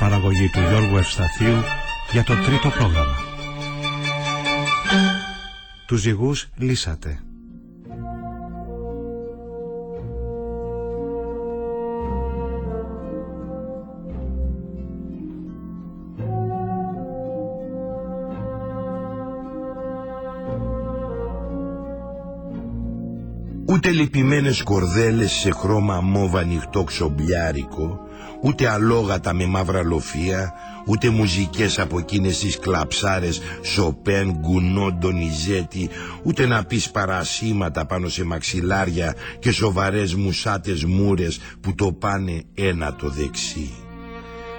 Παραγωγή του Γιώργου Ευσταθίου για το τρίτο πρόγραμμα. Τους ζυγούς λύσατε. Ούτε λυπημένες κορδέλες σε χρώμα μόβ ανοιχτό ξομπλιάρικο, ούτε αλόγατα με μαύρα λοφία, ούτε μουζικές από εκείνες τις κλαψάρες Σοπέν, Γκουνό, Ντονιζέτη, ούτε να πεις παρασύματα πάνω σε μαξιλάρια και σοβαρές μουσάτες μούρες που το πάνε ένα το δεξί.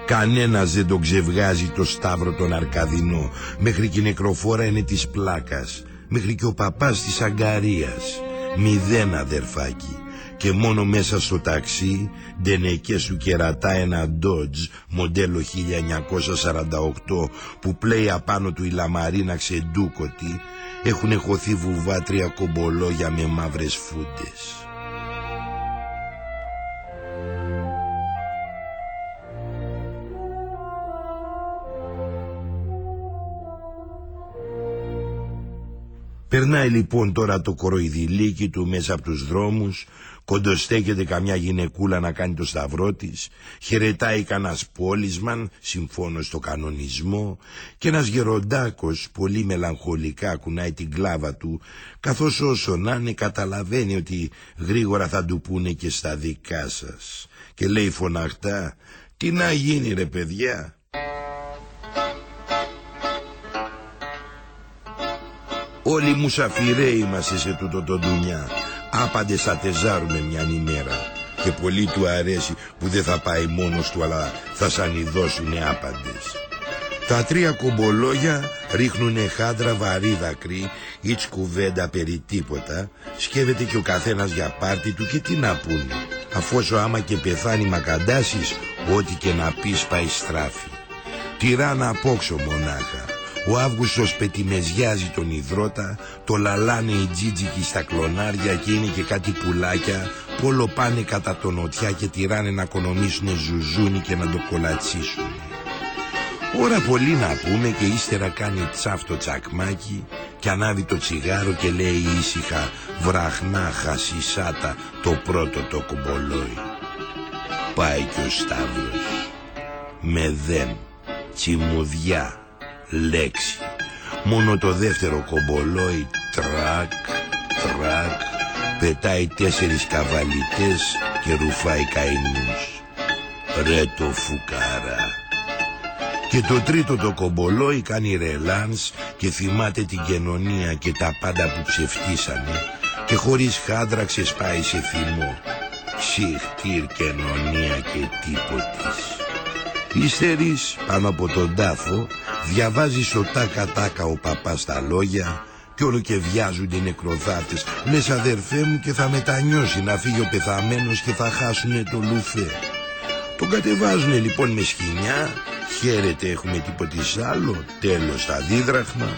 Κανένας δεν τον ξεβγάζει το σταύρο τον Αρκαδινό, μέχρι και η νεκροφόρα είναι της πλάκας, μέχρι και ο παπάς της Αγκαρίας. Μηδέν αδερφάκι και μόνο μέσα στο ταξί ντενεκέ σου κερατά ένα Dodge μοντέλο 1948 που πλέει απάνω του η λαμαρίνα ξεντούκοτη έχουν χωθεί βουβάτρια κομπολόγια με μαύρες φούντες. Περνάει λοιπόν τώρα το κοροϊδηλίκι του μέσα από τους δρόμους, κοντοστέκεται καμιά γυναικούλα να κάνει το σταυρό της, χαιρετάει κανένας πόλισμαν, συμφώνω στο κανονισμό, και ένας γεροντάκος πολύ μελαγχολικά κουνάει την κλάβα του, καθώς όσο να είναι καταλαβαίνει ότι γρήγορα θα του πούνε και στα δικά σας. Και λέει φωναχτά, τι να γίνει ρε παιδιά, Όλοι μουσαφιρέοι είμαστε σε τούτο το ντουνιά. Άπαντες θα τεζάρουμε μια ημέρα. Και πολύ του αρέσει που δεν θα πάει μόνος του αλλά θα σανιδώσουνε άπαντες. Τα τρία κομπολόγια ρίχνουνε χάντρα βαρύ δακρύ ή κουβέντα περί τίποτα. Σκέφτεται και ο καθένας για πάρτι του και τι να πούνε. Αφού άμα και πεθάνει μακαντάσεις, ό,τι και να πεις πάει στράφη. Τυρά να απόξω μονάχα. Ο Αύγουστος πετιμεζιάζει τον υδρότα, το λαλάνε οι τζίτζικοι στα κλονάρια και είναι και κάτι πουλάκια που όλο πάνε κατά τον νοτιά και τυράνε να οικονομήσουν ζουζούνι και να το κολατσίσουν. Ώρα πολύ να πούμε και ύστερα κάνει τσάφτο τσακμάκι και ανάβει το τσιγάρο και λέει ήσυχα βραχνά χασισάτα το πρώτο το κομπολόι. Πάει και ο Σταύρος μηδέν τσιμουδιά λέξη. Μόνο το δεύτερο κομπολόι τρακ, τρακ, πετάει τέσσερις καβαλιτές και ρουφάει καημούς. Ρε το φουκάρα. Και το τρίτο το κομπολόι κάνει ρελάνς και θυμάται την κοινωνία και τα πάντα που ψευτήσανε και χωρίς χάντρα ξεσπάει σε θυμό. Συχτήρ κοινωνία και τίποτης. Ύστερης πάνω από τον τάφο διαβάζεις σωτάκα τάκα ο παπάς τα λόγια και όλο και βιάζουν οι νεκροθάτες. Λες αδερφέ μου και θα μετανιώσει να φύγει ο πεθαμένος και θα χάσουνε το λουφέ. Τον κατεβάζουνε λοιπόν με σκηνιά, χαίρετε έχουμε τίποτε άλλο, τέλος τα δίδραχμα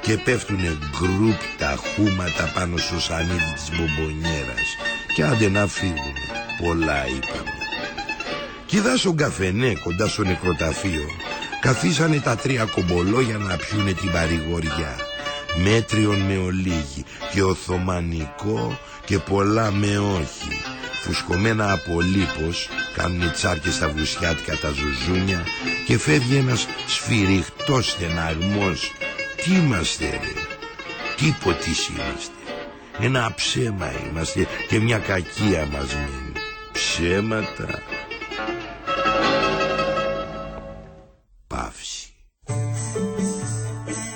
και πέφτουνε γκρουπ τα χούματα πάνω στο σανίδι της μπομπονιέρας και άντε να φύγουνε, πολλά είπαμε. Κοίτα στον καφενέ κοντά στο νεκροταφείο. Καθίσανε τα τρία κομπολόγια να πιούνε την παρηγοριά. Μέτριον με ολίγη και Οθωμανικό και πολλά με όχι. Φουσκωμένα από λίπος κάνουνε τσάρκες στα βουσιάτικα τα ζουζούνια Και φεύγει ένας σφυριχτός στεναγμός. Τι είμαστε ρε, τίποτης είμαστε. Ένα ψέμα είμαστε και μια κακία μας μένει. Ψέματα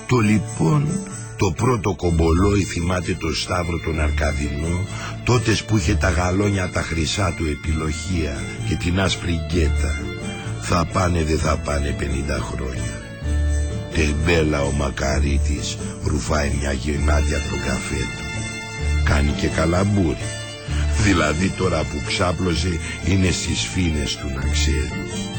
Το λοιπόν το πρώτο κομπολόι θυμάται το Σταύρο τον Αρκαδινό τότε που είχε τα γαλόνια τα χρυσά του επιλογία και την άσπρη γκέτα. Θα πάνε δεν θα πάνε 50 χρόνια. Τεμπέλα ο Μακαρίτης ρουφάει μια γεμάτια τον καφέ του. Κάνει και καλαμπούρι. Δηλαδή τώρα που ξάπλωσε είναι στις φίνες του να ξέρεις.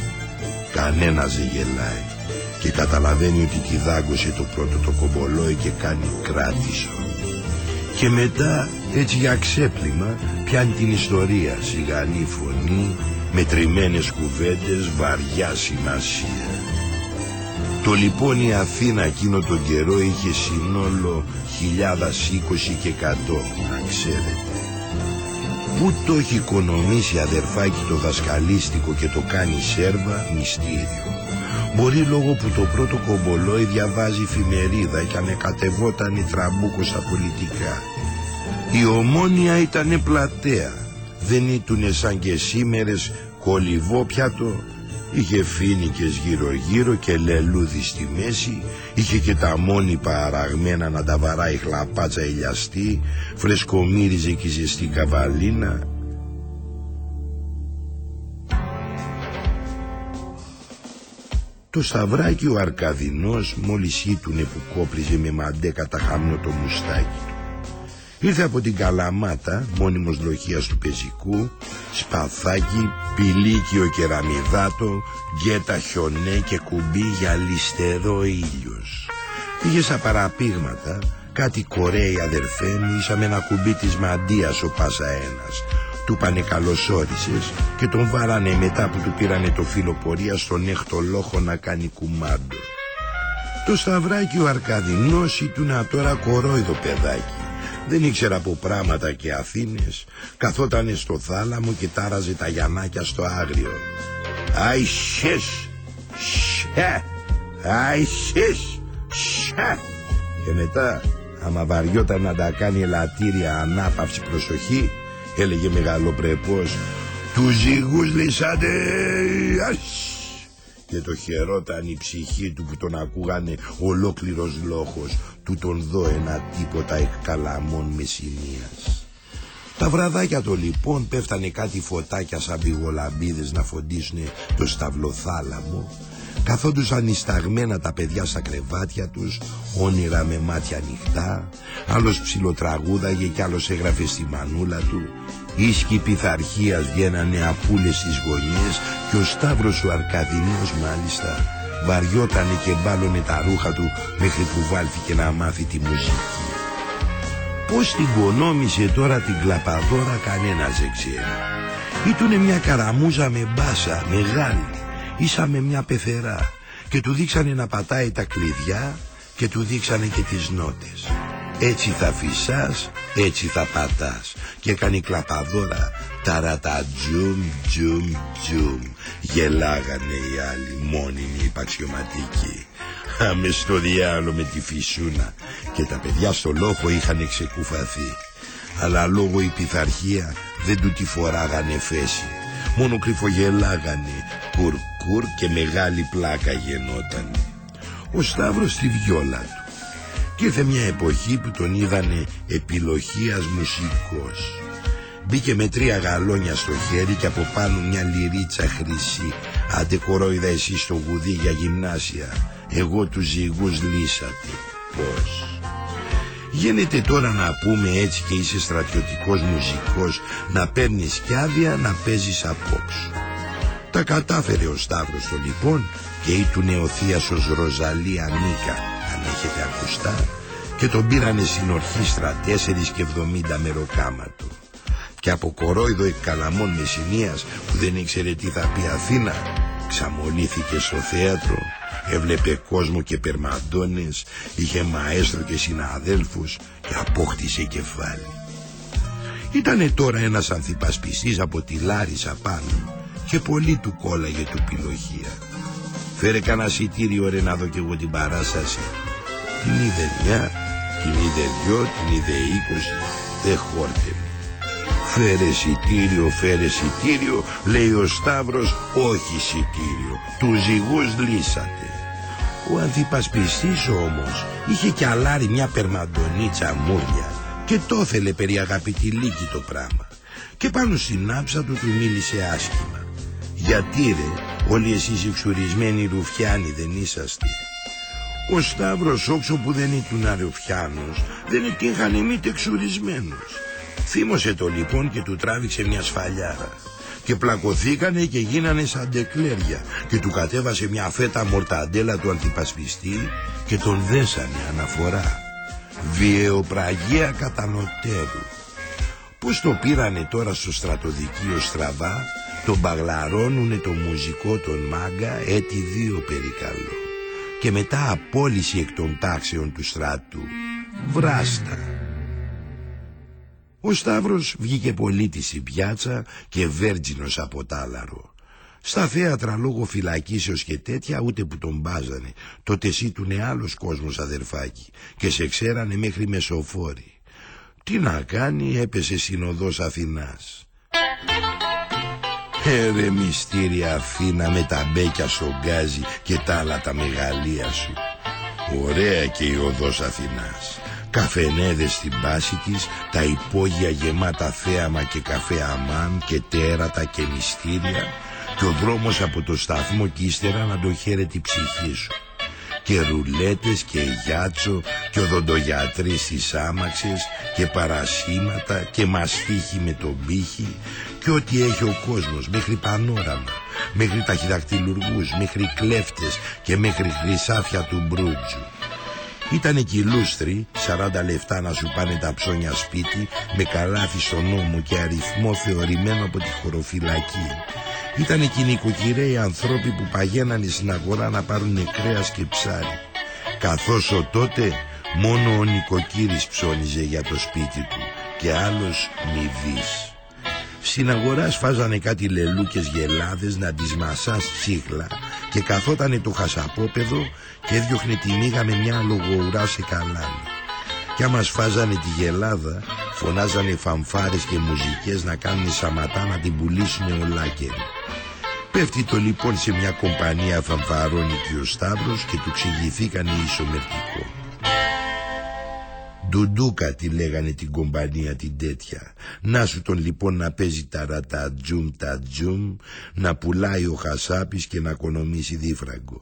Κανένας δεν γελάει και καταλαβαίνει ότι τη δάγκωσε το πρώτο το κομπολόι και κάνει κράτησο. Και μετά έτσι για ξέπλυμα πιάνει την ιστορία σιγανή φωνή, μετρημένες κουβέντες, βαριά σημασία. Το λοιπόν η Αθήνα εκείνο τον καιρό είχε συνόλω χιλιάδας είκοσι και εκατό, να ξέρετε. Πού το έχει οικονομήσει αδερφάκι το δασκαλίστικο και το κάνει σέρβα μυστήριο. Μπορεί λόγω που το πρώτο κομπολόι διαβάζει εφημερίδα και ανεκατευόταν η τραμπούκος στα πολιτικά. Η ομόνια ήτανε πλατεία. Δεν ήτουνε σαν και σήμερες κολυβό πιάτο. Είχε φίνικες γύρω γύρω και λελούδι στη μέση. Είχε και τα μόνη παραγμένα να τα βαράει χλαπάτσα ηλιαστή. Φρεσκομύριζε και ζεστή καβαλίνα. Το σταυράκι ο Αρκαδινός μόλις ήτουνε που κόπριζε με μαντέκα τα χαμνό το μουστάκι του. Ήρθε από την Καλαμάτα, μόνιμος λοχίας του πεζικού, σπαθάκι, πηλίκιο κεραμιδάτο, γκέτα χιονέ και κουμπί για λιστερό ήλιος. Πήγε στα παραπήγματα, κάτι κορέι αδερφέ μου, ίσα με ένα κουμπί της μαντίας ο Πάσα ένας, του πάνε καλώς όρισες και τον βάρανε μετά που του πήρανε το φύλλο πορεία στον έκτο λόχο να κάνει κουμάντο. Το σταυράκι ο Αρκαδινός ήτουνα τώρα κορόιδο παιδάκι. Δεν ήξερα από πράγματα και Αθήνες, καθότανε στο θάλαμο και τάραζε τα γιανάκια στο άγριο. Αϊ σες, σε, αϊ σες, σε. Και μετά, άμα βαριόταν να τα κάνει ελαττήρια ανάπαυση προσοχή, έλεγε μεγαλοπρεπώς «Τους ζυγούς λυσάτε, και το χαιρόταν η ψυχή του που τον ακούγανε ολόκληρος λόγος του τον δω ένα τίποτα εκκαλαμών μεσημείας. Τα βραδάκια το λοιπόν πέφτανε κάτι φωτάκια σαν πηγολαμπίδες να φωτίσουν το σταυλοθάλαμο. Καθόντουσαν νησταγμένα τα παιδιά στα κρεβάτια τους, όνειρα με μάτια ανοιχτά, άλλος ψιλοτραγούδαγε κι άλλος έγραφε στη μανούλα του, ίσκοι πειθαρχίας βγαίνανε απούλες στις γωνιές και ο Σταύρος ο Αρκαδινός μάλιστα βαριότανε και μπάλωνε τα ρούχα του μέχρι που βάλθηκε να μάθει τη μουσική. Πώς την κονόμησε τώρα την κλαπαδόρα κανένας δεν ξέρει. Ήτουνε μια καραμούζα με μπάσα μεγάλη. Ίσα με μια πεθερά. Και του δείξανε να πατάει τα κλειδιά και του δείξανε και τις νότες. Έτσι θα φυσάς, έτσι θα πατάς. Και έκανε κλαπαδόρα. Ταρατα τζουμ τζουμ τζουμ. Γελάγανε οι άλλοι μόνιμοι υπαξιωματικοί Άμε στο διάλο με τη φυσούνα και τα παιδιά στο λόγο είχαν ξεκουφαθεί. Αλλά λόγω η πειθαρχία δεν του τη φοράγανε φέση. Μόνο κρυφογελάγανε κουρ κουρ και μεγάλη πλάκα γενόταν ο Σταύρος στη βιόλα του. Και ήρθε μια εποχή που τον είδανε επιλογίας μουσικός. Μπήκε με τρία γαλόνια στο χέρι και από πάνω μια λυρίτσα χρυσή. Άντε κορόιδα εσύ στο γουδί για γυμνάσια εγώ τους ζυγούς λύσατε πως Γίνεται τώρα να πούμε έτσι και είσαι στρατιωτικός μουσικός να παίρνεις κι άδεια να παίζεις απόψε. Τα κατάφερε ο Σταύρος το λοιπόν και ή του νεοθίασος Ροζαλία Νίκα αν έχετε ακουστά και τον πήρανε στην ορχήστρα 4 και 70 μεροκάματο. Και από κορόιδο εκ καλαμών Μεσσηνίας που δεν ήξερε τι θα πει Αθήνα ξαμολύθηκε στο θέατρο έβλεπε κόσμο και περμαντώνες, είχε μαέστρο και συναδέλφους και απόκτησε κεφάλι. Ήτανε τώρα ένας ανθιπασπιστής από τη Λάρισα πάνω και πολύ του κόλλαγε του πυλογία. Φέρε κανένα εισιτήριο ρε να δω κι εγώ την παράσταση. Την είδε μια, την είδε δυο, την είδε είκοσι, δεν χόρτε Φέρε εισιτήριο, φέρε εισιτήριο, λέει ο Σταύρος, όχι εισιτήριο, τους ζυγούς λύσατε. Ο αντιπασπιστής όμως είχε κι αλάρει μια περμαντονίτσα μούρια και το ήθελε περί αγαπητή λύκη το πράγμα. Και πάνω στην άψα του του μίλησε άσχημα. Γιατί ρε, όλοι εσείς εξουρισμένοι ρουφιάνοι δεν είσαστε. Ο Σταύρος όξο που δεν ήταν αρρουφιάνος, δεν ετύχανε μήτε εξουρισμένος. Θύμωσε το λοιπόν και του τράβηξε μια σφαλιάρα. Και πλακωθήκανε και γίνανε σαν τεκλέρια και του κατέβασε μια φέτα μορταντέλα του αντιπασπιστή και τον δέσανε αναφορά. Βιαιοπραγία κατανοτέρου. Πώς το πήρανε τώρα στο στρατοδικείο στραβά, τον παγλαρώνουνε το μουζικό τον μάγκα έτη δύο περικαλώ. Και μετά απόλυση εκ των τάξεων του στράτου. Βράστα. Ο Σταύρος βγήκε πολίτη στην πιάτσα και βέρτζινος από τάλαρο. Στα θέατρα λόγω φυλακίσεως και τέτοια ούτε που τον μπάζανε. Τότε σύτουνε άλλος κόσμος αδερφάκι και σε ξέρανε μέχρι μεσοφόροι. Τι να κάνει έπεσε συνοδός Αθηνάς. Έρε μυστήρια Αθήνα με τα μπέκια στο γκάζι και τα άλλα τα μεγαλεία σου. Ωραία και η οδός Αθηνάς. Καφενέδες στην πάση της, τα υπόγεια γεμάτα θέαμα και καφέ αμάν και τέρατα και μυστήρια και ο δρόμος από το σταθμό και ύστερα να το χαίρεται η ψυχή σου και ρουλέτες και γιάτσο και οδοντογιατροί στις άμαξες και παρασύματα και μαστίχη με τον πύχη και ό,τι έχει ο κόσμος μέχρι πανόραμα μέχρι ταχυδακτηλουργούς, μέχρι κλέφτες και μέχρι χρυσάφια του μπρούτζου. Ήτανε κι λούστροι, 40 λεφτά να σου πάνε τα ψώνια σπίτι με καλάθι στον νόμο και αριθμό θεωρημένο από τη χωροφυλακή ήταν εκείνοι οι νοικοκυρέοι ανθρώποι που παγαίνανε στην αγορά να πάρουν κρέας και ψάρι. Καθώς ο τότε μόνο ο νοικοκύρης ψώνιζε για το σπίτι του και άλλος μηδής. Στην αγορά σφάζανε κάτι λελούκες γελάδες να τις μασάς τσίχλα και καθότανε το χασαπόπεδο και έδιωχνε τη μύγα με μια λογοουρά σε καλάνι. Κι άμα σφάζανε τη γελάδα φωνάζανε φαμφάρες και μουζικές να κάνουν σαματά να την πουλήσουν ολάκεροι. Πέφτει το λοιπόν σε μια κομπανία φαμφαρώνει ο Σταύρος και του ξηγηθήκανε ισομερτικό. Ντουντούκα τη λέγανε την κομπανία την τέτοια. Να σου τον λοιπόν να παίζει τα ρατατζούμ τα τζούμ, να πουλάει ο Χασάπης και να οικονομήσει δίφραγκο.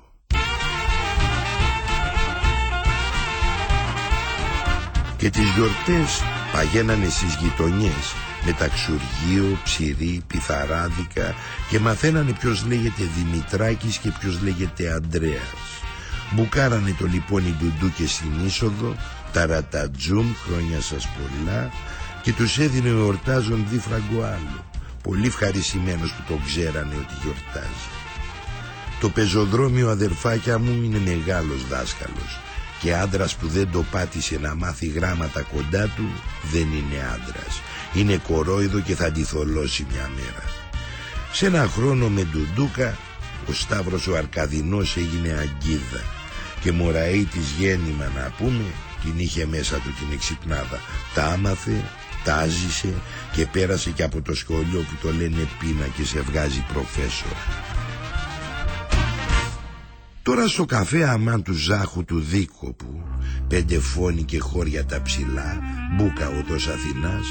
Και τις γιορτές παγαίνανε στις γειτονιές με ταξουργείο, ψηρή, πιθαράδικα και μαθαίνανε ποιος λέγεται Δημητράκης και ποιος λέγεται Αντρέας. Μπουκάρανε το λοιπόν οι ντουντούκες στην είσοδο, ταρατατζούμ, χρόνια σας πολλά και τους έδινε ο ορτάζον δίφραγκο άλλο, πολύ ευχαριστημένος που το ξέρανε ότι γιορτάζει. Το πεζοδρόμιο αδερφάκια μου είναι μεγάλος δάσκαλος και άντρας που δεν το πάτησε να μάθει γράμματα κοντά του δεν είναι άντρας. Είναι κορόιδο και θα αντιθολώσει μια μέρα. Σε ένα χρόνο με ντουντούκα ο Σταύρος ο Αρκαδινός έγινε αγκίδα και της γέννημα να πούμε την είχε μέσα του την εξυπνάδα. Τα άμαθε, τα άζησε και πέρασε και από το σχολείο που το λένε πίνα και σε βγάζει προφέσορα. Τώρα στο καφέ αμάν του Ζάχου του Δίκοπου Πέντε φόνοι και χώρια τα ψηλά Μπούκα οδός Αθηνάς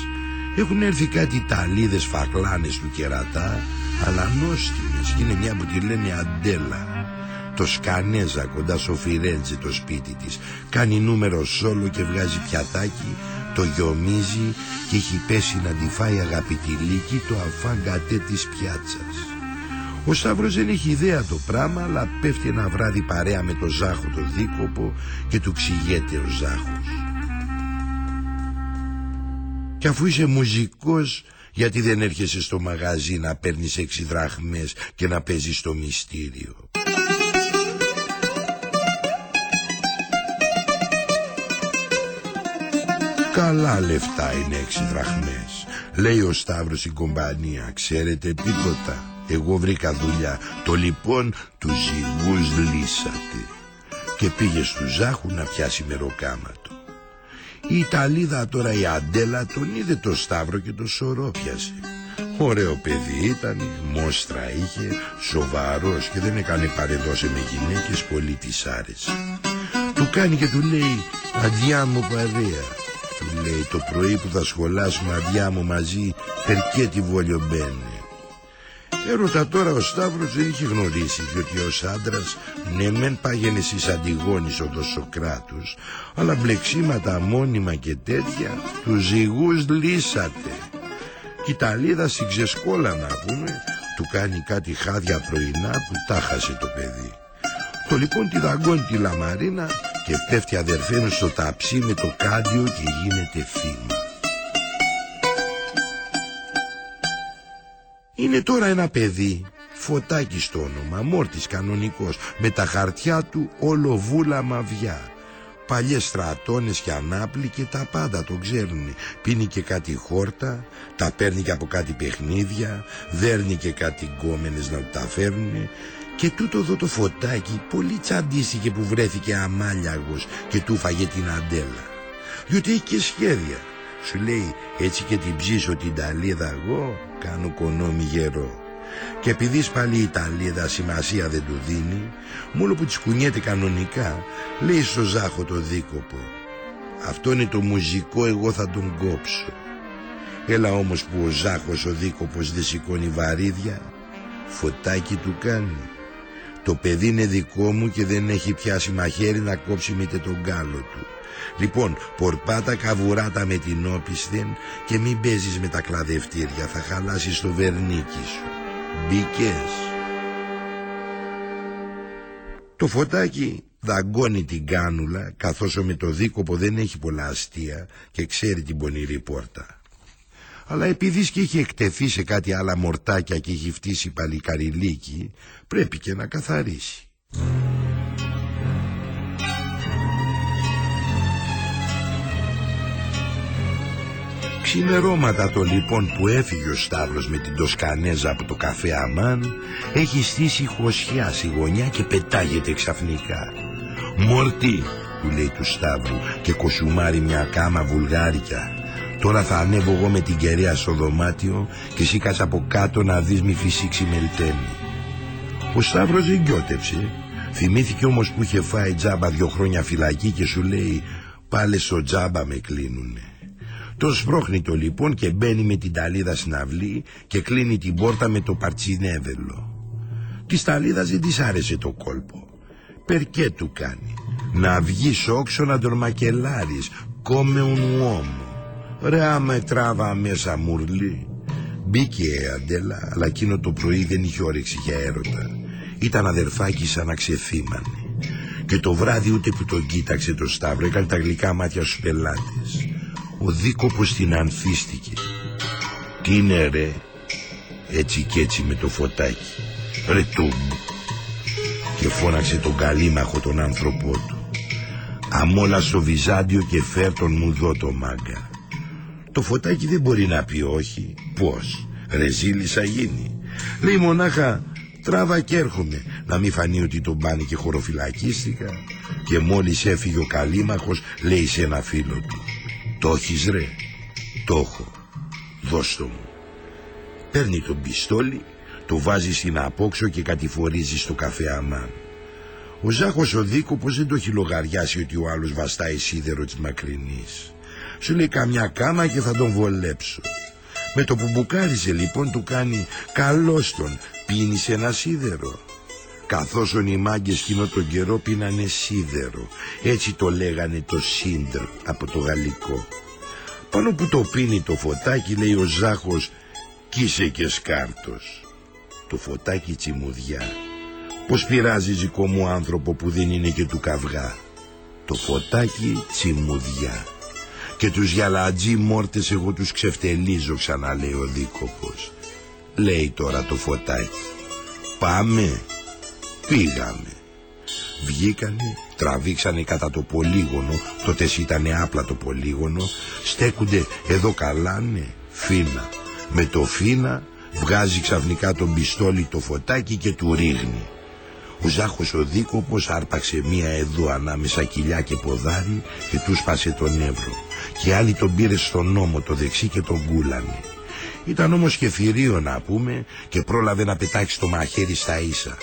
Έχουν έρθει κάτι ταλίδες φακλάνες του κερατά Αλλά νόστιμες Είναι μια που τη λένε Αντέλα Τος σκανέζα κοντά στο Φιρέντζε το σπίτι της Κάνει νούμερο σόλο και βγάζει πιατάκι Το γιομίζει και έχει πέσει να τη φάει αγαπητή λύκη Το αφάγκατέ της πιάτσας ο Σταύρος δεν έχει ιδέα το πράγμα αλλά πέφτει ένα βράδυ παρέα με το Ζάχο το δίκοπο και του ξηγέται ο Ζάχος. Και αφού είσαι μουζικός γιατί δεν έρχεσαι στο μαγαζί να παίρνεις έξι δράχμες και να παίζεις το μυστήριο; Καλά λεφτά είναι έξι δραχμές Λέει ο Σταύρος η κομπανία Ξέρετε τίποτα εγώ βρήκα δουλειά. Το λοιπόν τους ζυγούς λύσατε. Και πήγε στου Ζάχου να πιάσει μεροκάματο. Η Ιταλίδα τώρα η Αντέλα τον είδε το Σταύρο και το σωρό πιασε. Ωραίο παιδί ήταν, μόστρα είχε, σοβαρός και δεν έκανε παρεδώσε με γυναίκες, πολύ της άρεσε. Του κάνει και του λέει, αδειά μου παρέα. Του λέει, το πρωί που θα σχολάσουμε αδειά μου μαζί, περκέτη βόλιο μπαίνει. Έρωτα τώρα ο Σταύρος δεν είχε γνωρίσει διότι ως άντρας ναι μεν πάγαινε στις Αντιγόνης ο Δοσοκράτους αλλά μπλεξίματα μόνιμα και τέτοια τους ζυγούς λύσατε. Κι η Ταλίδα στην ξεσκόλα να πούμε του κάνει κάτι χάδια πρωινά που τάχασε το παιδί. Το λοιπόν τη δαγκώνει τη λαμαρίνα και πέφτει αδερφένος στο ταψί με το κάντιο και γίνεται θύμα. Είναι τώρα ένα παιδί, φωτάκι στο όνομα, μόρτης κανονικός, με τα χαρτιά του όλο βούλα μαβιά. Παλιές στρατώνες και ανάπλοι και τα πάντα το ξέρουν. Πίνει και κάτι χόρτα, τα παίρνει και από κάτι παιχνίδια, δέρνει και κάτι γκόμενες να τα φέρουν. Και τούτο εδώ το φωτάκι πολύ τσαντίστηκε που βρέθηκε αμάλιαγος και του φαγε την αντέλα. Διότι έχει και σχέδια. Σου λέει έτσι και την ψήσω την ταλίδα εγώ κάνω κονόμι γερό. Και επειδή πάλι η ταλίδα σημασία δεν του δίνει, μόνο που της κουνιέται κανονικά, λέει στο Ζάχο το δίκοπο. Αυτό είναι το μουζικό εγώ θα τον κόψω. Έλα όμως που ο Ζάχος ο δίκοπος δεν σηκώνει βαρύδια, φωτάκι του κάνει. Το παιδί είναι δικό μου και δεν έχει πιάσει μαχαίρι να κόψει μήτε τον γκάλο του. Λοιπόν, πορπάτα καβουράτα με την όπισθεν και μην παίζεις με τα κλαδευτήρια, θα χαλάσεις το βερνίκι σου. Μπήκες. Το φωτάκι δαγκώνει την κάνουλα, καθώς ο με το δίκοπο δεν έχει πολλά αστεία και ξέρει την πονηρή πόρτα. Αλλά επειδή και έχει εκτεθεί σε κάτι άλλα μορτάκια και έχει φτύσει παλικαριλίκι, πρέπει και να καθαρίσει. Ξημερώματα το λοιπόν που έφυγε ο Σταύρος με την Τοσκανέζα από το καφέ Αμάν έχει στήσει χωσιά στη γωνιά και πετάγεται ξαφνικά. «Μόρτι», του λέει του Σταύρου και κοσουμάρει μια κάμα βουλγάρικα. «Τώρα θα ανέβω εγώ με την κεραία στο δωμάτιο και εσύ από κάτω να δεις μη φυσήξει μελτέμι». Ο Σταύρος δεν γιώτευσε. Θυμήθηκε όμως που είχε φάει τζάμπα δυο χρόνια φυλακή και σου λέει «Πάλε στο τζάμπα με κλείνουνε». Το σπρώχνει το λοιπόν και μπαίνει με την ταλίδα στην αυλή και κλείνει την πόρτα με το παρτσινέβελο. Της ταλίδας δεν της άρεσε το κόλπο. Περκέ του κάνει. Να βγεις όξο να τον μακελάρεις. Κόμε ουν uomo. Ρε άμα τράβα μέσα μουρλί. Μπήκε η Αντέλα, αλλά εκείνο το πρωί δεν είχε όρεξη για έρωτα. Ήταν αδερφάκι σαν να ξεθύμανε. Και το βράδυ ούτε που τον κοίταξε το Σταύρο έκανε τα γλυκά μάτια στους πελάτες. Ο δίκοπος την ανθίστηκε. Τι είναι ρε, έτσι κι έτσι με το φωτάκι. Ρε του Και φώναξε τον καλήμαχο τον άνθρωπό του. Αμόλα στο Βυζάντιο και φέρ τον μου δω το μάγκα. Το φωτάκι δεν μπορεί να πει όχι. Πώς, ρεζίλισσα γίνει. Λέει μονάχα τράβα και έρχομαι να μην φανεί ότι τον πάνε και χωροφυλακίστηκα και μόλις έφυγε ο καλήμαχος λέει σε ένα φίλο του το έχεις ρε; Το έχω. Δώσ' το μου. Παίρνει τον πιστόλι, το βάζει στην απόξω και κατηφορίζει στο καφέ Αμάν. Ο Ζάχος ο Δίκοπος δεν το έχει λογαριάσει ότι ο άλλος βαστάει σίδερο της μακρινής. Σου λέει καμιά κάμα και θα τον βολέψω. Με το που μπουκάριζε λοιπόν του κάνει καλώς τον πίνει ένα σίδερο. Καθώς οι μάγκες εκείνο τον καιρό πίνανε σίδερο. Έτσι το λέγανε το σύντρ από το γαλλικό. Πάνω που το πίνει το φωτάκι λέει ο Ζάχος «Κίσε και σκάρτος». Το φωτάκι τσιμουδιά. Πώς πειράζει ζικό μου άνθρωπο που δεν είναι και του καυγά. Το φωτάκι τσιμουδιά. Και τους γιαλατζί μόρτες εγώ τους ξεφτελίζω ξαναλέει ο δίκοπος. Λέει τώρα το φωτάκι. Πάμε. Πήγαμε. Βγήκανε, τραβήξανε κατά το πολύγωνο, τότε ήταν άπλα το πολύγωνο, στέκονται εδώ καλάνε, φίνα. Με το φίνα βγάζει ξαφνικά τον πιστόλι το φωτάκι και του ρίχνει. Ο Ζάχος ο Δίκοπος άρπαξε μία εδώ ανάμεσα κοιλιά και ποδάρι και τους σπάσε τον εύρο. Και άλλοι τον πήρε στον νόμο το δεξί και τον κούλανε. Ήταν όμως και θηρίο να πούμε και πρόλαβε να πετάξει το μαχαίρι στα ίσα.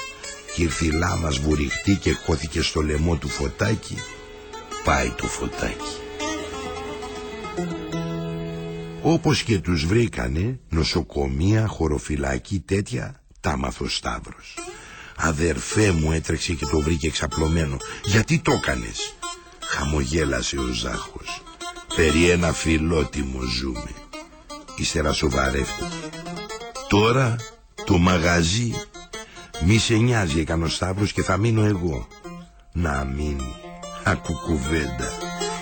Και ήρθε η λάμας βουριχτή και χώθηκε στο λαιμό του φωτάκι. Πάει το φωτάκι. Όπως και τους βρήκανε νοσοκομεία, χωροφυλακή τέτοια, τα μάθω Σταύρος. Αδερφέ μου έτρεξε και το βρήκε εξαπλωμένο. Γιατί το έκανες; Χαμογέλασε ο Ζάχος. Περί ένα φιλότιμο ζούμε. Ύστερα σοβαρεύτηκε. Τώρα το μαγαζί μη σε νοιάζει έκανε ο Σταύρος και θα μείνω εγώ. Να μείνει. Ακού κουβέντα.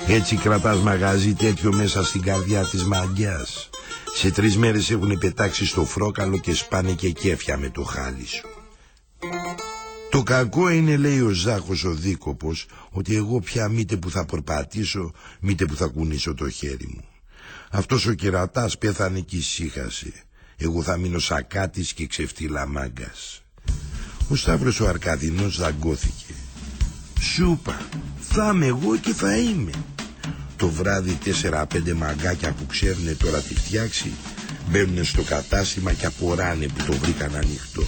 Έτσι κρατάς μαγαζί τέτοιο μέσα στην καρδιά της μαγκιάς. Σε τρεις μέρες έχουν πετάξει στο φρόκαλο και σπάνε και κέφια με το χάλι σου. Το κακό είναι λέει ο Ζάχος ο Δίκοπος ότι εγώ πια μήτε που θα προπατήσω μήτε που θα κουνήσω το χέρι μου. Αυτός ο κερατάς πέθανε και ησύχασε. Εγώ θα μείνω σακάτης και ξεφτύλα μάγκας. Ο Σταύρος ο Αρκαδινός δαγκώθηκε. Σούπα, θα είμαι εγώ και θα είμαι. Το βράδυ τέσσερα-πέντε μαγκάκια που ξέρουν τώρα τη φτιάξει μπαίνουν στο κατάστημα και αποράνε που το βρήκαν ανοιχτό.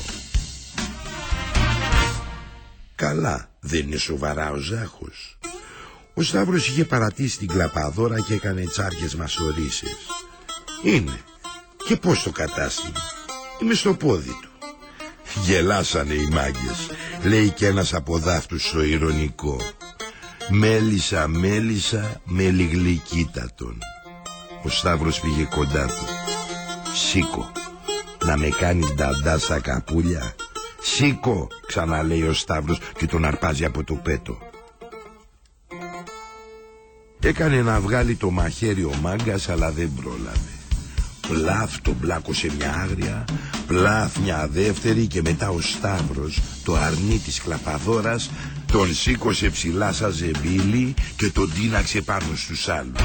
Καλά, δεν είναι σοβαρά ο Ζάχος. Ο Σταύρος είχε παρατήσει την κλαπαδόρα και έκανε τσάρκες μασορίσεις. Είναι. Και πώς το κατάστημα. Είμαι στο πόδι του. Γελάσανε οι μάγκες. Λέει και ένας από δάφτους στο ηρωνικό. Μέλισσα, μέλισσα, μελιγλυκύτατον. Ο Σταύρος πήγε κοντά του. Σήκω. Να με κάνεις νταντά στα καπούλια. Σήκω, ξαναλέει ο Σταύρος και τον αρπάζει από το πέτο. Έκανε να βγάλει το μαχαίρι ο μάγκας αλλά δεν πρόλαβε. Πλάθ τον πλάκωσε μια άγρια, πλάθ μια δεύτερη και μετά ο Σταύρος, το αρνί της κλαπαδόρας, τον σήκωσε ψηλά σαν ζεμπίλι και τον τίναξε πάνω στους άλλους.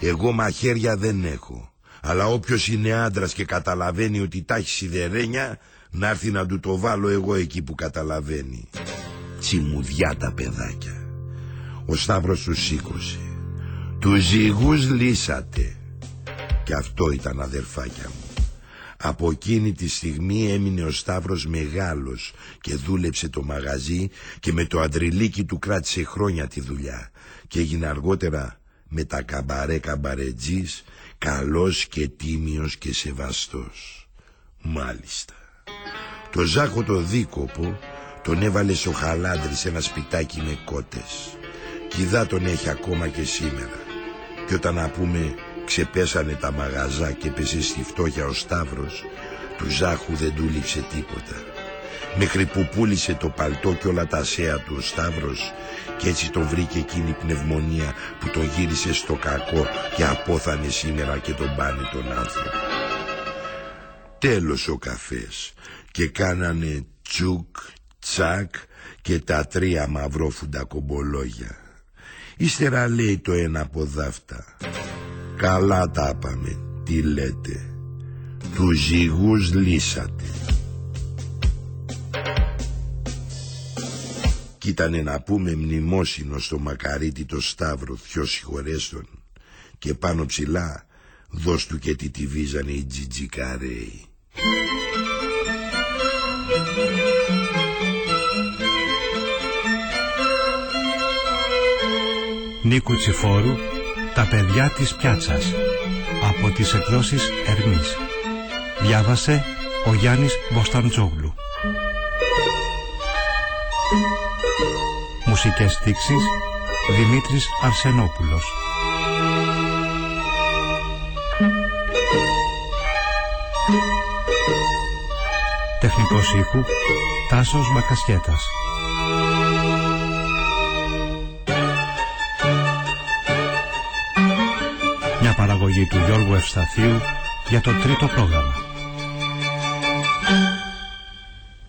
Εγώ μαχαίρια δεν έχω, αλλά όποιος είναι άντρας και καταλαβαίνει ότι τα έχει σιδερένια, να έρθει να του το βάλω εγώ εκεί που καταλαβαίνει. Τσιμουδιά τα παιδάκια. Ο Σταύρος τους σήκωσε. Τους ζυγούς λύσατε. Και αυτό ήταν αδερφάκια μου. Από εκείνη τη στιγμή έμεινε ο Σταύρος μεγάλος και δούλεψε το μαγαζί και με το αντριλίκι του κράτησε χρόνια τη δουλειά και έγινε αργότερα με τα καμπαρέ καμπαρετζής καλός και τίμιος και σεβαστός. Μάλιστα. Το Ζάχο το δίκοπο τον έβαλε στο χαλάντρι σε ένα σπιτάκι με κότες. Κιδά τον έχει ακόμα και σήμερα. Και όταν να πούμε ξεπέσανε τα μαγαζά και πέσε στη φτώχεια ο Σταύρος, του Ζάχου δεν του λείψε τίποτα. Μέχρι που πούλησε το παλτό και όλα τα σέα του ο Σταύρος και έτσι τον βρήκε εκείνη η πνευμονία που τον γύρισε στο κακό και απόθανε σήμερα και τον πάνε τον άνθρωπο. Τέλος ο καφές και κάνανε τσουκ, τσακ και τα τρία μαυρόφουντα κομπολόγια. Ύστερα λέει το ένα από δάφτα. Καλά τα είπαμε, τι λέτε. Τους ζυγούς λύσατε. Κι ήτανε να πούμε μνημόσυνο στο μακαρίτι το Σταύρο θιο συγχωρέστον και πάνω ψηλά δώσ' του και τι τη βίζανε οι τζιτζικαρέοι. Νίκου Τσιφόρου «Τα παιδιά της πιάτσας» από τις εκδόσεις Ερμής. Διάβασε ο Γιάννης Μποσταντζόγλου. Μουσικές στίξεις Δημήτρης Αρσενόπουλος. Τεχνικός ήχου Τάσος Μακασχέτας. Μια παραγωγή του Γιώργου Ευσταθίου για το τρίτο πρόγραμμα.